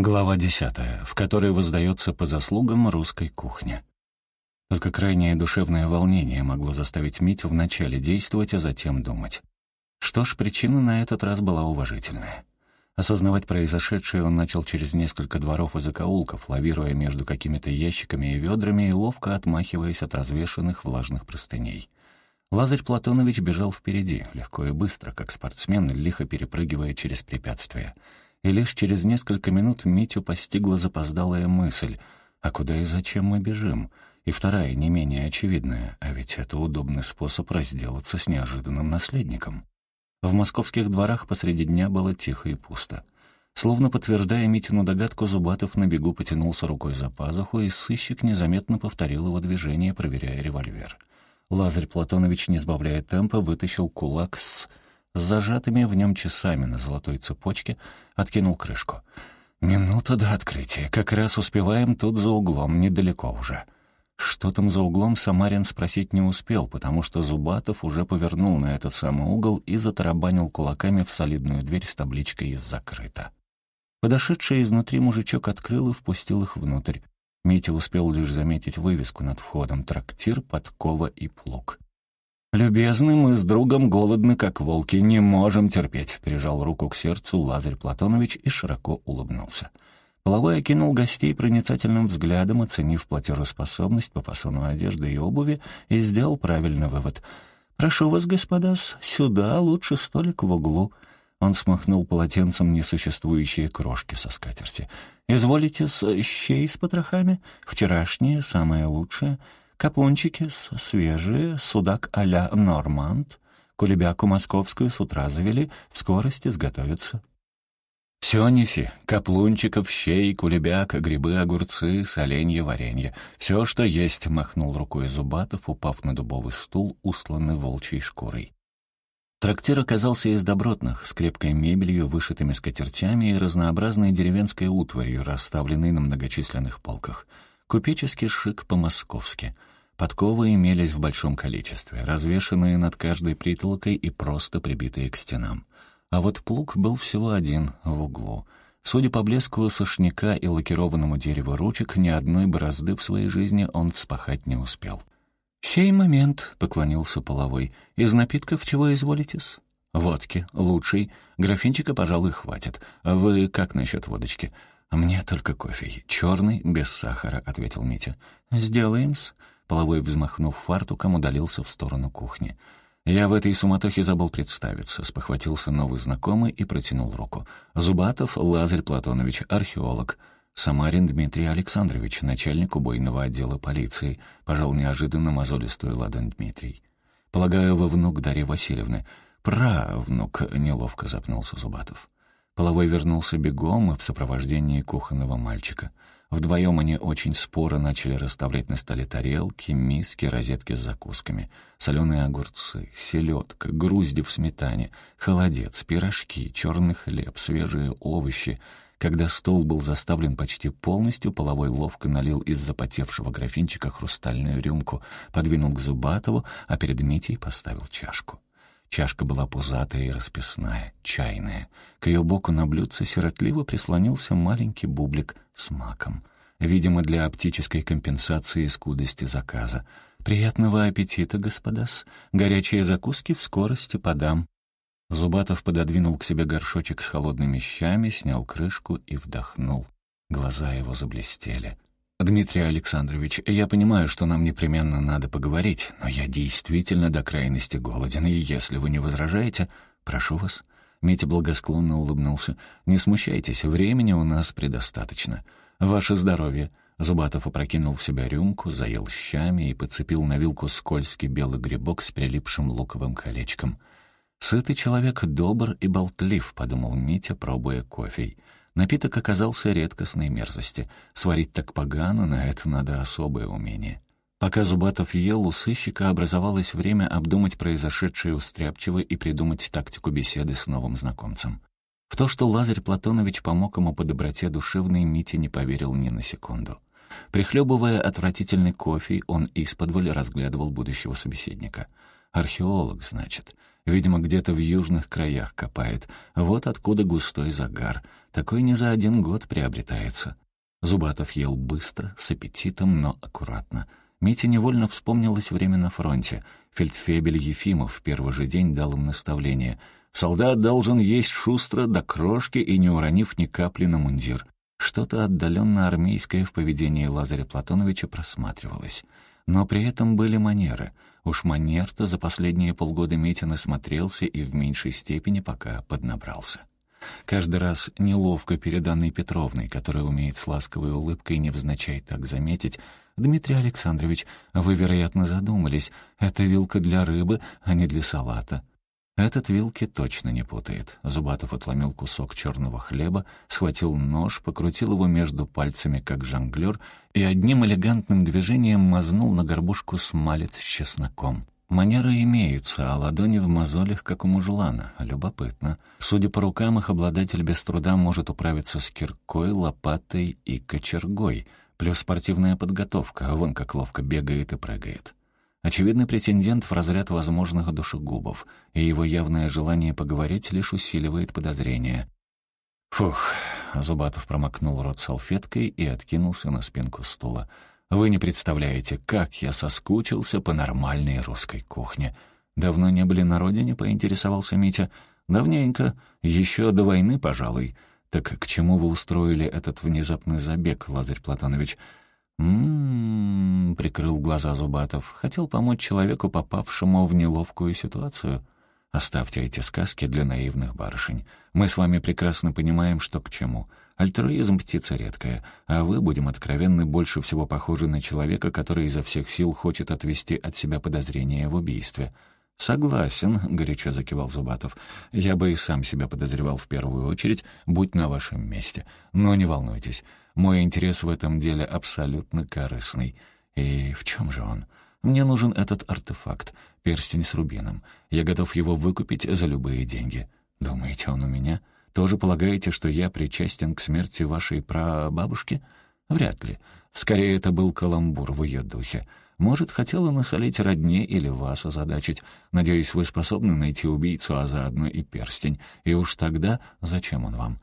Глава десятая, в которой воздается по заслугам русской кухни. Только крайнее душевное волнение могло заставить Митю вначале действовать, а затем думать. Что ж, причина на этот раз была уважительная. Осознавать произошедшее он начал через несколько дворов и закоулков, лавируя между какими-то ящиками и ведрами и ловко отмахиваясь от развешанных влажных простыней. Лазарь Платонович бежал впереди, легко и быстро, как спортсмен, лихо перепрыгивая через препятствия. И лишь через несколько минут Митю постигла запоздалая мысль «А куда и зачем мы бежим?» И вторая, не менее очевидная, а ведь это удобный способ разделаться с неожиданным наследником. В московских дворах посреди дня было тихо и пусто. Словно подтверждая Митину догадку, Зубатов на бегу потянулся рукой за пазуху, и сыщик незаметно повторил его движение, проверяя револьвер. Лазарь Платонович, не сбавляя темпа, вытащил кулак с зажатыми в нем часами на золотой цепочке, откинул крышку. «Минута до открытия. Как раз успеваем тут за углом, недалеко уже». Что там за углом, Самарин спросить не успел, потому что Зубатов уже повернул на этот самый угол и затарабанил кулаками в солидную дверь с табличкой «Из закрыто». Подошедший изнутри мужичок открыл и впустил их внутрь. Митя успел лишь заметить вывеску над входом «Трактир, подкова и плуг». «Любезный, мы с другом голодны, как волки, не можем терпеть», — прижал руку к сердцу Лазарь Платонович и широко улыбнулся. Половой окинул гостей проницательным взглядом, оценив платежеспособность по фасону одежды и обуви, и сделал правильный вывод. «Прошу вас, господа, сюда лучше столик в углу». Он смахнул полотенцем несуществующие крошки со скатерти. «Изволите с щей с потрохами? Вчерашние, самое лучшее. Каплунчики свежие, судак а-ля Норманд. Кулебяку московскую с утра завели, в скорости сготовятся. «Все неси. Каплунчиков, щей, кулебяк, грибы, огурцы, соленье, варенье. Все, что есть», — махнул рукой Зубатов, упав на дубовый стул, усланный волчьей шкурой. Трактир оказался из добротных, с крепкой мебелью, вышитыми скатертями и разнообразной деревенской утварью, расставленной на многочисленных полках. Купеческий шик по-московски. Подковы имелись в большом количестве, развешанные над каждой притолокой и просто прибитые к стенам. А вот плуг был всего один, в углу. Судя по блеску сошняка и лакированному дереву ручек, ни одной борозды в своей жизни он вспахать не успел. «Сей момент», — поклонился половой, — «из напитков чего изволитесь?» «Водки, лучший. Графинчика, пожалуй, хватит. Вы как насчет водочки?» «Мне только кофе. Черный, без сахара», — ответил Митя. «Сделаем-с». Половой, взмахнув фартуком, удалился в сторону кухни. Я в этой суматохе забыл представиться, спохватился новый знакомый и протянул руку. Зубатов Лазарь Платонович, археолог. Самарин Дмитрий Александрович, начальник убойного отдела полиции, пожал неожиданно мозолистую ладонь Дмитрий. «Полагаю, вы внук Дарьи Васильевны». «Правнук», — неловко запнулся Зубатов. Половой вернулся бегом и в сопровождении кухонного мальчика — Вдвоем они очень споро начали расставлять на столе тарелки, миски, розетки с закусками. Соленые огурцы, селедка, грузди в сметане, холодец, пирожки, черный хлеб, свежие овощи. Когда стол был заставлен почти полностью, половой ловко налил из запотевшего графинчика хрустальную рюмку, подвинул к Зубатову, а перед Митей поставил чашку. Чашка была пузатая и расписная, чайная. К ее боку на блюдце сиротливо прислонился маленький бублик с маком. Видимо, для оптической компенсации скудости заказа. «Приятного аппетита, господас! Горячие закуски в скорости подам». Зубатов пододвинул к себе горшочек с холодными щами, снял крышку и вдохнул. Глаза его заблестели. «Дмитрий Александрович, я понимаю, что нам непременно надо поговорить, но я действительно до крайности голоден, и если вы не возражаете, прошу вас». Митя благосклонно улыбнулся. «Не смущайтесь, времени у нас предостаточно. Ваше здоровье». Зубатов опрокинул в себя рюмку, заел щами и подцепил на вилку скользкий белый грибок с прилипшим луковым колечком. «Сытый человек добр и болтлив», — подумал Митя, пробуя кофе. Напиток оказался редкостной мерзости. Сварить так погано, на это надо особое умение. Пока Зубатов ел, у сыщика образовалось время обдумать произошедшее у Стряпчева и придумать тактику беседы с новым знакомцем. В то, что Лазарь Платонович помог ему по доброте душевной, Митя не поверил ни на секунду. Прихлебывая отвратительный кофе, он исподволь разглядывал будущего собеседника. «Археолог, значит. Видимо, где-то в южных краях копает. Вот откуда густой загар. Такой не за один год приобретается. Зубатов ел быстро, с аппетитом, но аккуратно. Мите невольно вспомнилось время на фронте. Фельдфебель Ефимов в первый же день дал им наставление. «Солдат должен есть шустро до крошки и не уронив ни капли на мундир». Что-то отдаленно армейское в поведении Лазаря Платоновича просматривалось. Но при этом были манеры. Уж манер-то за последние полгода Митя насмотрелся и в меньшей степени пока поднабрался. Каждый раз неловко перед Анной Петровной, которая умеет с ласковой улыбкой невзначай так заметить, «Дмитрий Александрович, вы, вероятно, задумались, это вилка для рыбы, а не для салата». Этот вилки точно не путает. Зубатов отломил кусок черного хлеба, схватил нож, покрутил его между пальцами, как жонглер, и одним элегантным движением мазнул на горбушку смалец с чесноком. Манеры имеются, а ладони в мозолях, как у мужлана. Любопытно. Судя по рукам, их обладатель без труда может управиться с киркой, лопатой и кочергой. Плюс спортивная подготовка, вон как ловко бегает и прыгает. Очевидный претендент в разряд возможных душегубов, и его явное желание поговорить лишь усиливает подозрения. «Фух», — Зубатов промокнул рот салфеткой и откинулся на спинку стула. «Вы не представляете, как я соскучился по нормальной русской кухне. Давно не были на родине?» — поинтересовался Митя. «Давненько. Еще до войны, пожалуй. Так к чему вы устроили этот внезапный забег, Лазарь Платонович?» «М-м-м», прикрыл глаза Зубатов. «Хотел помочь человеку, попавшему в неловкую ситуацию. Оставьте эти сказки для наивных барышень. Мы с вами прекрасно понимаем, что к чему. Альтруизм — птица редкая, а вы, будем откровенны, больше всего похожи на человека, который изо всех сил хочет отвести от себя подозрения в убийстве». «Согласен», — горячо закивал Зубатов. «Я бы и сам себя подозревал в первую очередь, будь на вашем месте. Но не волнуйтесь, мой интерес в этом деле абсолютно корыстный. И в чем же он? Мне нужен этот артефакт, перстень с рубином. Я готов его выкупить за любые деньги. Думаете, он у меня? Тоже полагаете, что я причастен к смерти вашей прабабушки? Вряд ли. Скорее, это был каламбур в ее духе. Может, хотела насолить родне или вас озадачить. Надеюсь, вы способны найти убийцу, а заодно и перстень. И уж тогда зачем он вам?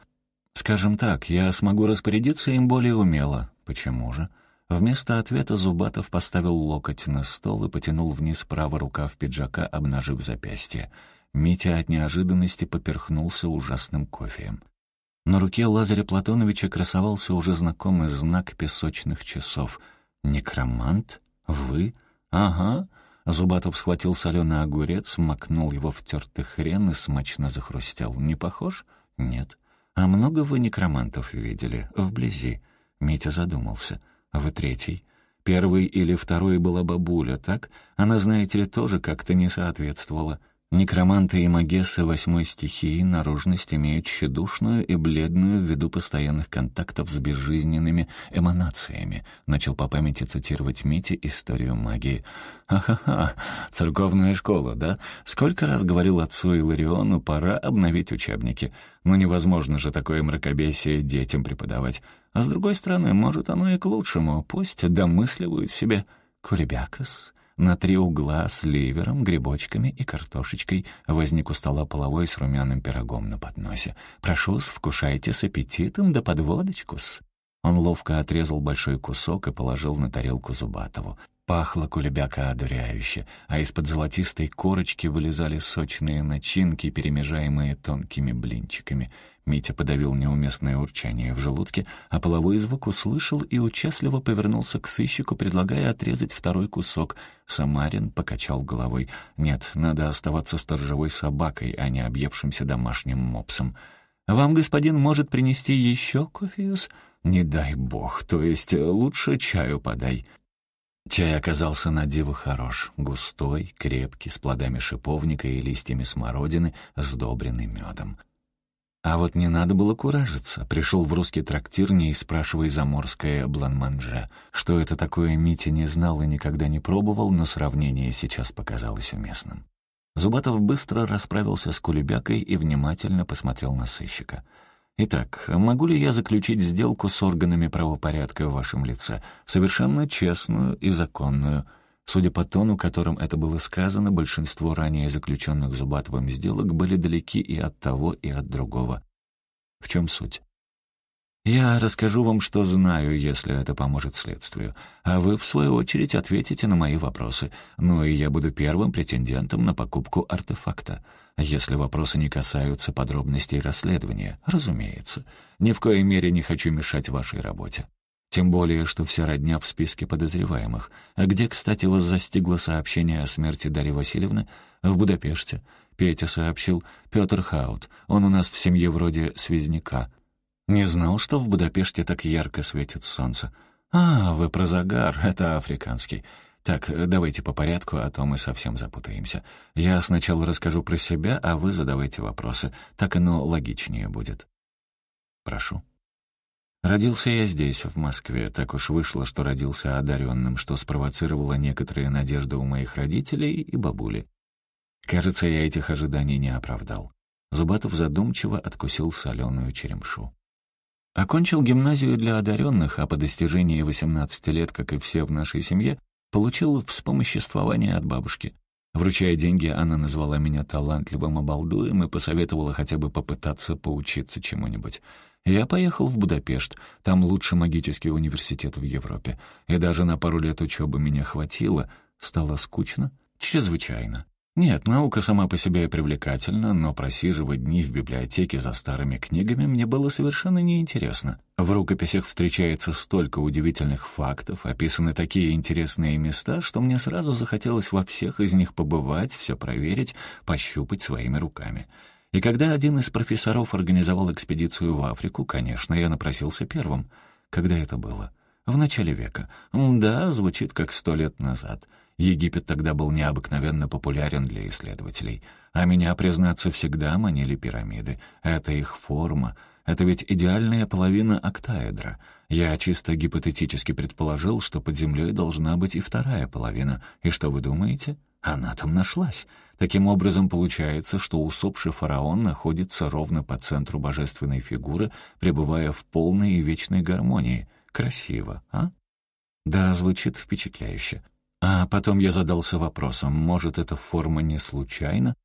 Скажем так, я смогу распорядиться им более умело. Почему же? Вместо ответа Зубатов поставил локоть на стол и потянул вниз правый рукав пиджака, обнажив запястье. Митя от неожиданности поперхнулся ужасным кофеем. На руке Лазаря Платоновича красовался уже знакомый знак песочных часов. «Некромант?» «Вы? Ага». Зубатов схватил соленый огурец, макнул его в тертый хрен и смачно захрустел. «Не похож?» «Нет». «А много вы некромантов видели? Вблизи?» Митя задумался. «Вы третий?» «Первый или второй была бабуля, так? Она, знаете ли, тоже как-то не соответствовала. Некроманты и магессы восьмой стихии наружность имеют тщедушную и бледную ввиду постоянных контактов с безжизненными эманациями. Начал по памяти цитировать Мити историю магии. «Ха-ха-ха, церковная школа, да? Сколько раз говорил отцу Илариону, пора обновить учебники. Ну невозможно же такое мракобесие детям преподавать. А с другой стороны, может, оно и к лучшему. Пусть домысливают себе. Кулебякос, на три угла с ливером, грибочками и картошечкой. Возник у стола половой с румяным пирогом на подносе. «Прошу-с, вкушайте с аппетитом да подводочку-с». Он ловко отрезал большой кусок и положил на тарелку Зубатову. Пахло кулебяка одуряюще, а из-под золотистой корочки вылезали сочные начинки, перемежаемые тонкими блинчиками. Митя подавил неуместное урчание в желудке, а половой звук услышал и участливо повернулся к сыщику, предлагая отрезать второй кусок. Самарин покачал головой. «Нет, надо оставаться сторожевой собакой, а не объевшимся домашним мопсом». «Вам, господин, может принести еще кофеюс?» «Не дай бог, то есть лучше чаю подай». Чай оказался на диво хорош, густой, крепкий, с плодами шиповника и листьями смородины, сдобренный медом. А вот не надо было куражиться. Пришел в русский трактир, не спрашивая заморское бланманже. Что это такое, Митя не знал и никогда не пробовал, но сравнение сейчас показалось уместным. Зубатов быстро расправился с кулебякой и внимательно посмотрел на сыщика — Итак, могу ли я заключить сделку с органами правопорядка в вашем лице? Совершенно честную и законную. Судя по тону, которым это было сказано, большинство ранее заключенных Зубатовым сделок были далеки и от того, и от другого. В чем суть? Я расскажу вам, что знаю, если это поможет следствию, а вы, в свою очередь, ответите на мои вопросы. Ну и я буду первым претендентом на покупку артефакта. Если вопросы не касаются подробностей расследования, разумеется. Ни в коей мере не хочу мешать вашей работе. Тем более, что вся родня в списке подозреваемых. А где, кстати, вас застигло сообщение о смерти Дарьи Васильевны? В Будапеште. Петя сообщил. Петр Хаут. Он у нас в семье вроде связняка. Не знал, что в Будапеште так ярко светит солнце. А, вы про загар, это африканский. Так, давайте по порядку, а то мы совсем запутаемся. Я сначала расскажу про себя, а вы задавайте вопросы. Так оно логичнее будет. Прошу. Родился я здесь, в Москве. Так уж вышло, что родился одаренным, что спровоцировало некоторые надежды у моих родителей и бабули. Кажется, я этих ожиданий не оправдал. Зубатов задумчиво откусил соленую черемшу. Окончил гимназию для одаренных, а по достижении 18 лет, как и все в нашей семье, получил вспомоществование от бабушки. Вручая деньги, она назвала меня талантливым обалдуем и посоветовала хотя бы попытаться поучиться чему-нибудь. Я поехал в Будапешт, там лучший магический университет в Европе. И даже на пару лет учебы меня хватило. Стало скучно? Чрезвычайно. Нет, наука сама по себе привлекательна, но просиживать дни в библиотеке за старыми книгами мне было совершенно неинтересно. В рукописях встречается столько удивительных фактов, описаны такие интересные места, что мне сразу захотелось во всех из них побывать, все проверить, пощупать своими руками. И когда один из профессоров организовал экспедицию в Африку, конечно, я напросился первым. Когда это было? В начале века. Да, звучит как сто лет назад. Египет тогда был необыкновенно популярен для исследователей. А меня, признаться, всегда манили пирамиды. Это их форма. Это ведь идеальная половина октаэдра. Я чисто гипотетически предположил, что под землей должна быть и вторая половина. И что вы думаете? Она там нашлась. Таким образом, получается, что усопший фараон находится ровно по центру божественной фигуры, пребывая в полной и вечной гармонии. Красиво, а? Да, звучит впечатляюще. А потом я задался вопросом, может, эта форма не случайна?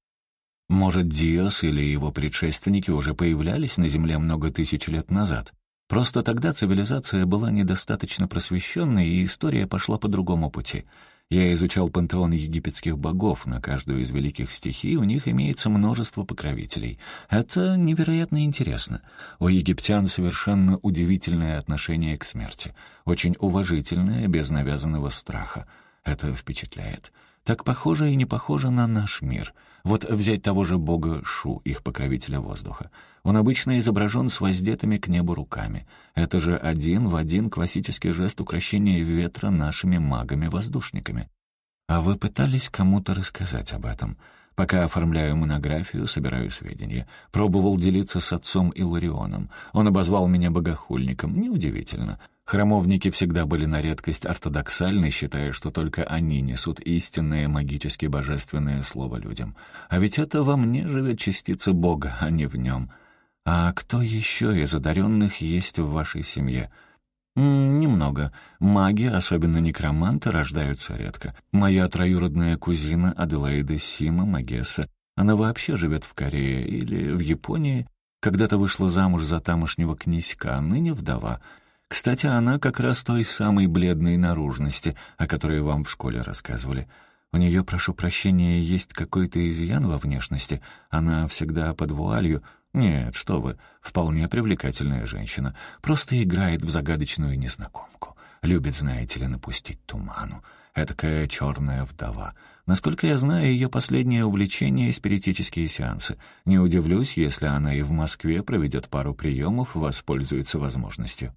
Может, Диос или его предшественники уже появлялись на Земле много тысяч лет назад? Просто тогда цивилизация была недостаточно просвещенной, и история пошла по другому пути. Я изучал пантеон египетских богов, на каждую из великих стихий у них имеется множество покровителей. Это невероятно интересно. У египтян совершенно удивительное отношение к смерти, очень уважительное, без навязанного страха. Это впечатляет. Так похоже и не похоже на наш мир. Вот взять того же бога Шу, их покровителя воздуха. Он обычно изображен с воздетыми к небу руками. Это же один в один классический жест укрощения ветра нашими магами-воздушниками. А вы пытались кому-то рассказать об этом? Пока оформляю монографию, собираю сведения. Пробовал делиться с отцом Иларионом. Он обозвал меня богохульником. Неудивительно. Храмовники всегда были на редкость ортодоксальны, считая, что только они несут истинное магически божественное слово людям. А ведь это во мне живет частица Бога, а не в нем. А кто еще из одаренных есть в вашей семье? «Немного. Маги, особенно некроманты, рождаются редко. Моя троюродная кузина Аделаида Сима, Магесса, она вообще живет в Корее или в Японии. Когда-то вышла замуж за тамошнего князька, а ныне вдова. Кстати, она как раз той самой бледной наружности, о которой вам в школе рассказывали. У нее, прошу прощения, есть какой-то изъян во внешности. Она всегда под вуалью. Нет, что вы, вполне привлекательная женщина. Просто играет в загадочную незнакомку. Любит, знаете ли, напустить туману. Этакая черная вдова. Насколько я знаю, ее последнее увлечение — спиритические сеансы. Не удивлюсь, если она и в Москве проведет пару приемов, воспользуется возможностью.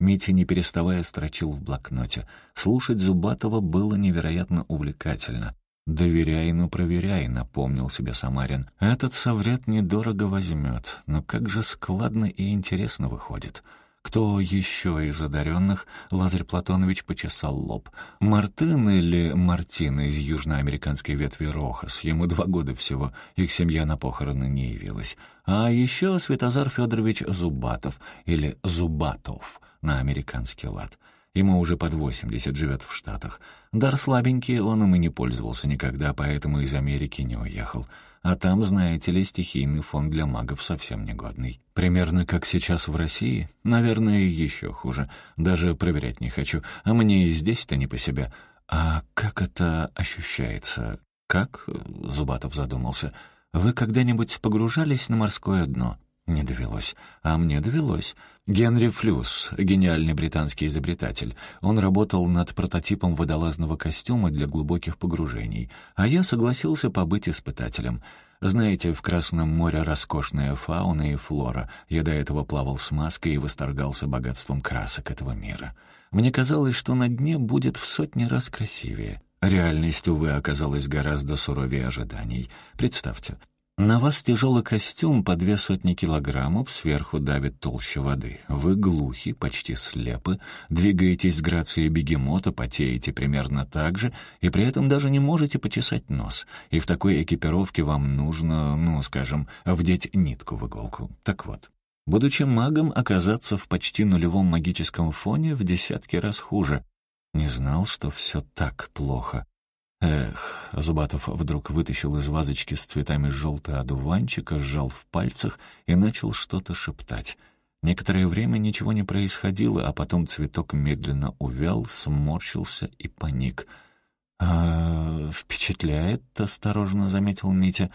Митя, не переставая, строчил в блокноте. Слушать Зубатова было невероятно увлекательно. «Доверяй, но проверяй», — напомнил себе Самарин. «Этот соврет недорого возьмет, но как же складно и интересно выходит». Кто еще из одаренных? Лазарь Платонович почесал лоб. Мартын или Мартин из южноамериканской ветви Рохас. Ему два года всего. Их семья на похороны не явилась. А еще Светозар Федорович Зубатов или Зубатов на американский лад. Ему уже под 80, живет в Штатах. Дар слабенький, он им и не пользовался никогда, поэтому из Америки не уехал. А там, знаете ли, стихийный фон для магов совсем негодный. Примерно как сейчас в России? Наверное, еще хуже. Даже проверять не хочу. А мне и здесь-то не по себе. А как это ощущается? Как? Зубатов задумался. Вы когда-нибудь погружались на морское дно? Не довелось. А мне довелось. Генри Флюс, гениальный британский изобретатель. Он работал над прототипом водолазного костюма для глубоких погружений, а я согласился побыть испытателем. Знаете, в Красном море роскошная фауна и флора. Я до этого плавал с маской и восторгался богатством красок этого мира. Мне казалось, что на дне будет в сотни раз красивее. Реальность, увы, оказалась гораздо суровее ожиданий. Представьте, на вас тяжелый костюм по две сотни килограммов, сверху давит толще воды. Вы глухи, почти слепы, двигаетесь с грацией бегемота, потеете примерно так же, и при этом даже не можете почесать нос. И в такой экипировке вам нужно, ну, скажем, вдеть нитку в иголку. Так вот, будучи магом, оказаться в почти нулевом магическом фоне в десятки раз хуже. Не знал, что все так плохо. Эх, Зубатов вдруг вытащил из вазочки с цветами желтый одуванчик, сжал в пальцах и начал что-то шептать. Некоторое время ничего не происходило, а потом цветок медленно увял, сморщился и паник. «А, «Впечатляет», — осторожно заметил Митя.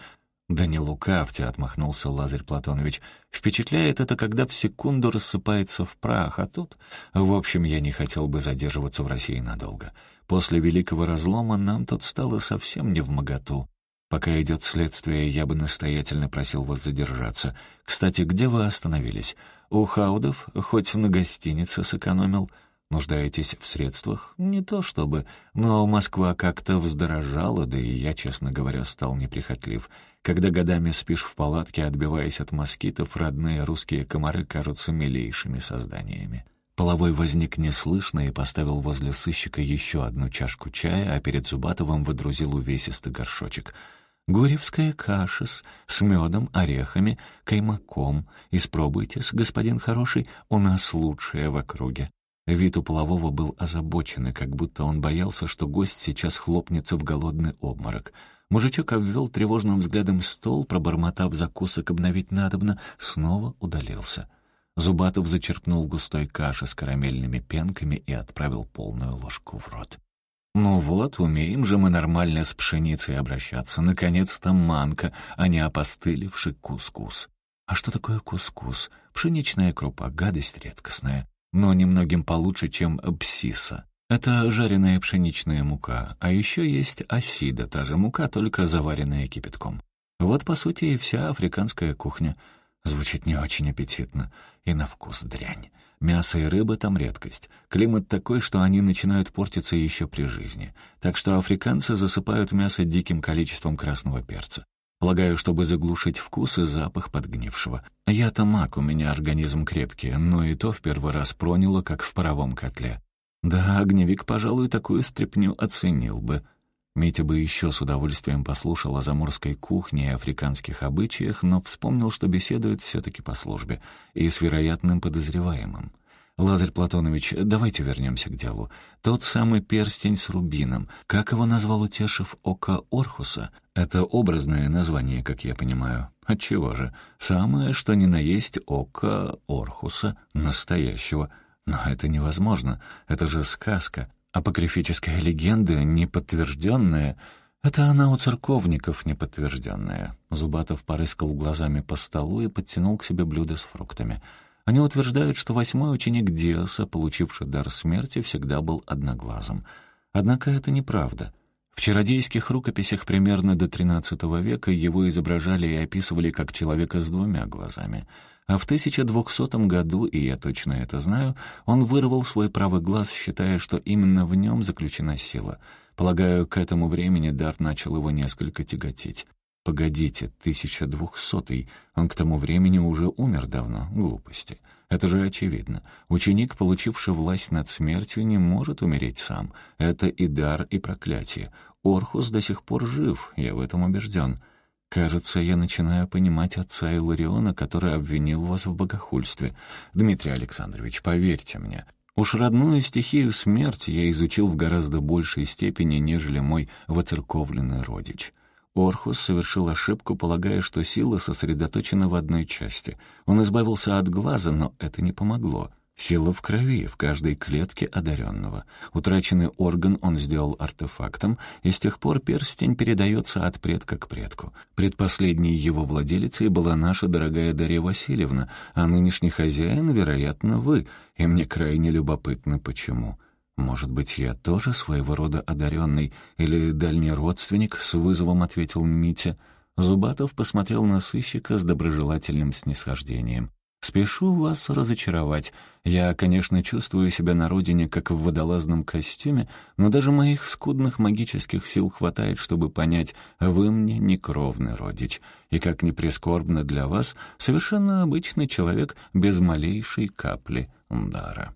«Да не лукавьте», — отмахнулся Лазарь Платонович. «Впечатляет это, когда в секунду рассыпается в прах, а тут...» «В общем, я не хотел бы задерживаться в России надолго. После Великого Разлома нам тут стало совсем не в моготу. Пока идет следствие, я бы настоятельно просил вас задержаться. Кстати, где вы остановились? У Хаудов? Хоть на гостинице сэкономил?» Нуждаетесь в средствах? Не то чтобы, но Москва как-то вздорожала, да и я, честно говоря, стал неприхотлив. Когда годами спишь в палатке, отбиваясь от москитов, родные русские комары кажутся милейшими созданиями. Половой возник неслышно и поставил возле сыщика еще одну чашку чая, а перед Зубатовым выдрузил увесистый горшочек. «Гуревская каша с, с медом, орехами, каймаком. Испробуйте-с, господин хороший, у нас лучшая в округе». Вид у полового был озабоченный, как будто он боялся, что гость сейчас хлопнется в голодный обморок. Мужичок обвел тревожным взглядом стол, пробормотав закусок обновить надобно, снова удалился. Зубатов зачерпнул густой каши с карамельными пенками и отправил полную ложку в рот. «Ну вот, умеем же мы нормально с пшеницей обращаться. Наконец-то манка, а не опостылевший кускус». «А что такое кускус? Пшеничная крупа, гадость редкостная но немногим получше, чем псиса. Это жареная пшеничная мука, а еще есть осида, та же мука, только заваренная кипятком. Вот, по сути, и вся африканская кухня. Звучит не очень аппетитно. И на вкус дрянь. Мясо и рыба там редкость. Климат такой, что они начинают портиться еще при жизни. Так что африканцы засыпают мясо диким количеством красного перца. Полагаю, чтобы заглушить вкус и запах подгнившего. Я-то маг, у меня организм крепкий, но и то в первый раз проняло, как в паровом котле. Да, огневик, пожалуй, такую стряпню оценил бы. Митя бы еще с удовольствием послушал о заморской кухне и африканских обычаях, но вспомнил, что беседует все-таки по службе и с вероятным подозреваемым. «Лазарь Платонович, давайте вернемся к делу. Тот самый перстень с рубином. Как его назвал Утешев Ока Орхуса? Это образное название, как я понимаю. Отчего же? Самое, что ни на есть Ока Орхуса, настоящего. Но это невозможно. Это же сказка. Апокрифическая легенда, неподтвержденная. Это она у церковников неподтвержденная. Зубатов порыскал глазами по столу и подтянул к себе блюдо с фруктами. Они утверждают, что восьмой ученик Диаса, получивший дар смерти, всегда был одноглазым. Однако это неправда. В чародейских рукописях примерно до XIII века его изображали и описывали как человека с двумя глазами. А в 1200 году, и я точно это знаю, он вырвал свой правый глаз, считая, что именно в нем заключена сила. Полагаю, к этому времени дар начал его несколько тяготить. Погодите, 1200-й. Он к тому времени уже умер давно. Глупости. Это же очевидно. Ученик, получивший власть над смертью, не может умереть сам. Это и дар, и проклятие. Орхус до сих пор жив, я в этом убежден. Кажется, я начинаю понимать отца Илариона, который обвинил вас в богохульстве. Дмитрий Александрович, поверьте мне, Уж родную стихию смерти я изучил в гораздо большей степени, нежели мой воцерковленный родич. Орхус совершил ошибку, полагая, что сила сосредоточена в одной части. Он избавился от глаза, но это не помогло. Сила в крови, в каждой клетке одаренного. Утраченный орган он сделал артефактом, и с тех пор перстень передается от предка к предку. Предпоследней его владелицей была наша дорогая Дарья Васильевна, а нынешний хозяин, вероятно, вы, и мне крайне любопытно, почему. «Может быть, я тоже своего рода одаренный или дальний родственник?» — с вызовом ответил Митя. Зубатов посмотрел на сыщика с доброжелательным снисхождением. «Спешу вас разочаровать. Я, конечно, чувствую себя на родине, как в водолазном костюме, но даже моих скудных магических сил хватает, чтобы понять, вы мне не кровный родич. И, как ни прискорбно для вас, совершенно обычный человек без малейшей капли дара».